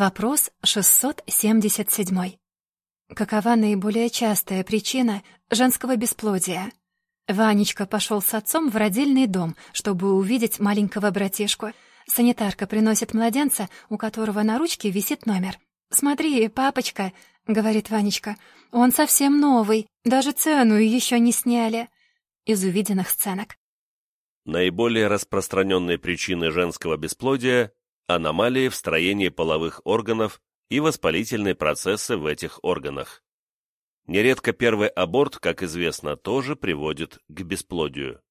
Вопрос 677. Какова наиболее частая причина женского бесплодия? Ванечка пошел с отцом в родильный дом, чтобы увидеть маленького братишку. Санитарка приносит младенца, у которого на ручке висит номер. «Смотри, папочка», — говорит Ванечка, — «он совсем новый, даже цену еще не сняли». Из увиденных сценок. Наиболее распространенные причины женского бесплодия – аномалии в строении половых органов и воспалительные процессы в этих органах. Нередко первый аборт, как известно, тоже приводит к бесплодию.